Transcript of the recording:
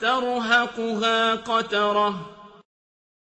تَرْهَقُهَا قَتَرَةٌ.